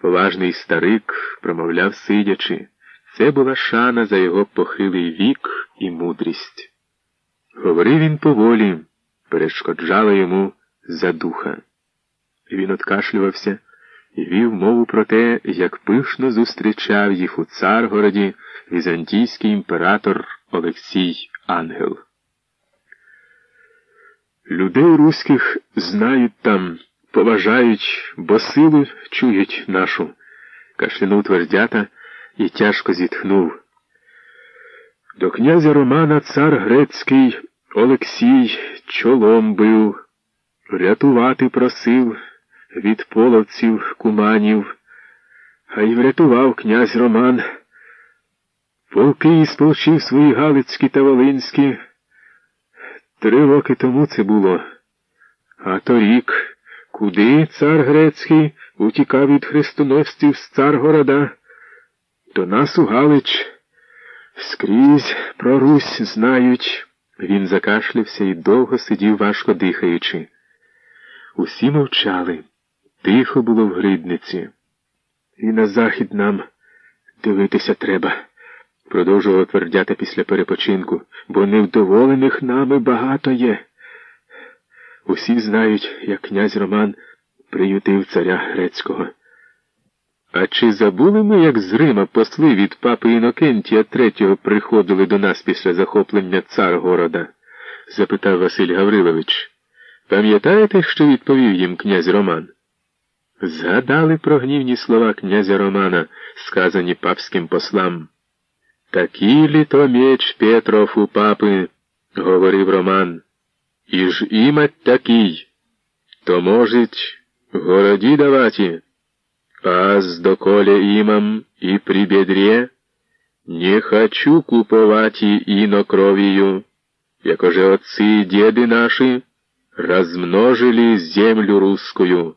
Поважний старик промовляв сидячи. Це була шана за його похилий вік і мудрість. Говорив він поволі, перешкоджала йому задуха. Він откашлювався і вів мову про те, як пишно зустрічав їх у Царгороді візантійський імператор Олексій Ангел. Людей руських знають там, поважають, бо силу чують нашу, кашлянув твердята і тяжко зітхнув. До князя Романа цар грецький Олексій чолом бив, рятувати просив від половців куманів, а й врятував князь Роман. Полки і сполчив свої Галицькі та Волинські. Три роки тому це було. А торік, куди цар грецький утікав від хрестоносців з Царгорода? До нас у Галич. Скрізь про Русь знають. Він закашлявся і довго сидів, важко дихаючи. Усі мовчали. Тихо було в гридниці. І на захід нам дивитися треба, продовжував твердята після перепочинку, бо невдоволених нами багато є. Усі знають, як князь Роман приютив царя грецького. А чи забули ми, як з Рима посли від папи Інокентія третього приходили до нас після захоплення царгорода? запитав Василь Гаврилович. Пам'ятаєте, що відповів їм князь Роман? Згадали про гнівні слова князя Романа, сказані папським послам. Такий лі то меч Петров у папи, говорив Роман, і ж імать такий, то можуть городі давати. Аз доколе имам и при бедре, не хочу куповати ино кровью, якоже отцы и деды наши размножили землю русскую.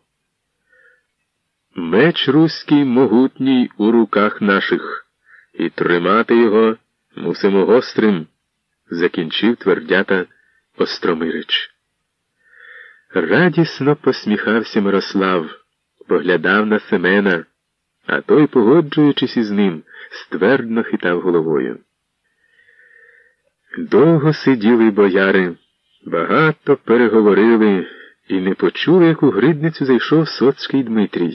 Меч руський могутній у руках наших, і тримати його мусимо гострим, закінчив твердята Остромирич. Радісно посміхався Мирослав поглядав на Семена, а той, погоджуючись із ним, ствердно хитав головою. Довго сиділи бояри, багато переговорили і не почули, як у гридницю зайшов соцький Дмитрій.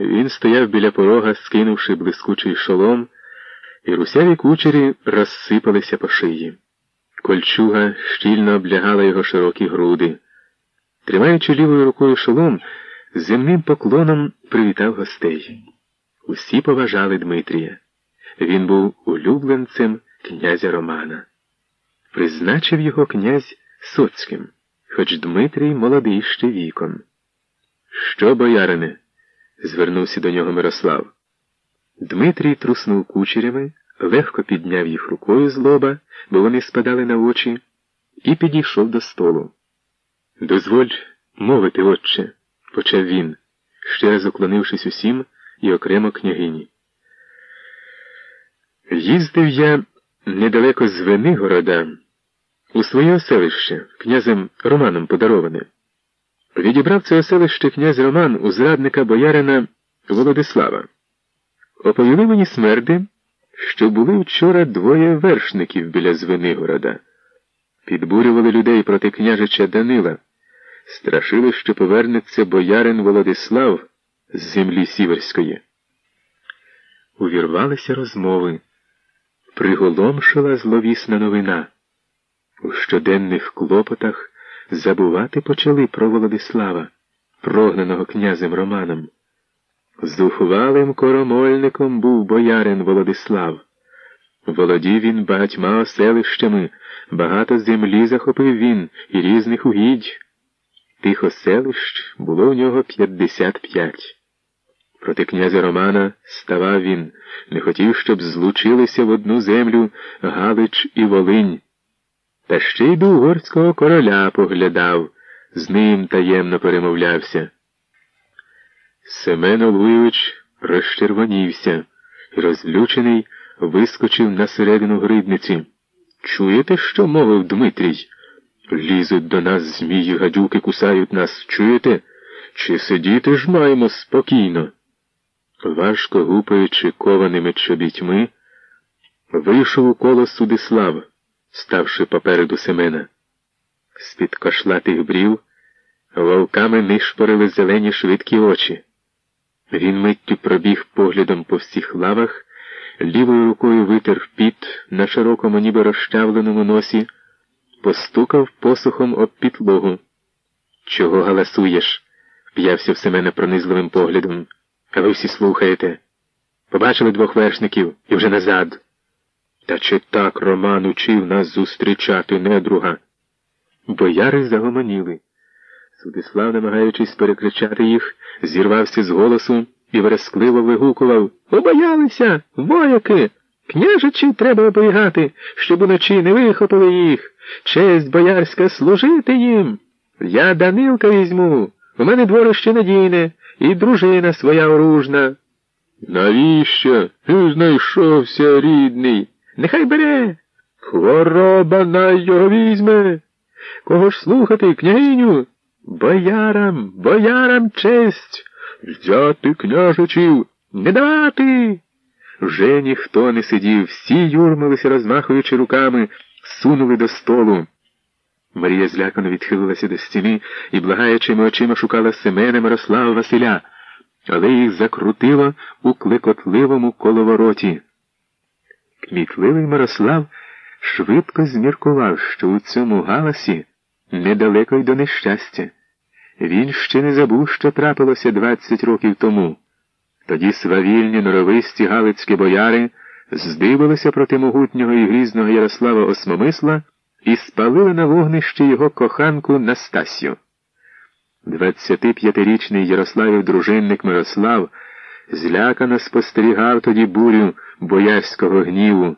Він стояв біля порога, скинувши блискучий шолом, і русяві кучері розсипалися по шиї. Кольчуга щільно облягала його широкі груди. Тримаючи лівою рукою шолом, земним поклоном привітав гостей. Усі поважали Дмитрія. Він був улюбленцем князя Романа. Призначив його князь соцьким, хоч Дмитрій молодий ще віком. Що, боярине? звернувся до нього Мирослав. Дмитрій труснув кучерями, легко підняв їх рукою з лоба, бо вони спадали на очі, і підійшов до столу. Дозволь мовити, отче почав він, ще раз уклонившись усім і окремо княгині. Їздив я недалеко з Венигорода у своє оселище князем Романом подароване. Відібрав це оселище князь Роман у зрадника боярина Володислава. Оповіли мені смерди, що були вчора двоє вершників біля Звенигорода. Підбурювали людей проти княжича Данила. Страшили, що повернеться боярин Володислав з землі Сіверської. Увірвалися розмови. Приголомшила зловісна новина. У щоденних клопотах забувати почали про Володислава, прогнаного князем Романом. Зухвалим коромольником був боярин Володислав. Володів він багатьма оселищами, багато землі захопив він і різних угідь. Тих оселищ було в нього п'ятдесят п'ять. Проти князя Романа ставав він, не хотів, щоб злучилися в одну землю Галич і Волинь. Та ще й до угорського короля поглядав, з ним таємно перемовлявся. Семен Олуйович розчервонівся і, розлючений, вискочив на середину гридниці. Чуєте, що мовив Дмитрій? Лізуть до нас змії, гадюки кусають нас, чуєте? Чи сидіти ж маємо спокійно? важко гупаючи кованими чобітьми, вийшов у коло Судислав, ставши попереду Семена. З-під кошлатих брів вовками нишпорили зелені швидкі очі. Він миттю пробіг поглядом по всіх лавах, лівою рукою витер піт на широкому, ніби розчавленому носі, постукав посухом об підлогу. Чого галасуєш? п'явся в Семена пронизливим поглядом. А ви всі слухаєте. Побачили двох вершників і вже назад. Та чи так Роман учив нас зустрічати недруга? Бояри загомоніли. Судислав, намагаючись перекричати їх, зірвався з голосу і верескливо вигукував Побоялися, вояки! Княжичів треба оберігати, щоб уночі не вихопили їх. Честь боярська служити їм. Я Данилка візьму. У мене дворище надійне і дружина своя оружна. Навіщо? Ти знайшовся, рідний? Нехай бере. Хвороба най його візьме. Кого ж слухати, княгиню? Боярам, боярам честь. Взяти княжичів, не давати. Вже ніхто не сидів, всі юрмилися, розмахуючи руками, сунули до столу. Марія злякано відхилилася до стіни і, благаючими очима шукала Семена Мирослава Василя, але їх закрутило у клекотливому коловороті. Кмітливий Мирослав швидко зміркував, що у цьому галасі недалеко й до нещастя. Він ще не забув, що трапилося двадцять років тому. Тоді свавільні норовисті галицькі бояри здивилися проти могутнього і грізного Ярослава Осмомисла і спалили на вогнищі його коханку Настасю. Двадцятип'ятирічний Ярославів дружинник Мирослав злякано спостерігав тоді бурю боярського гніву.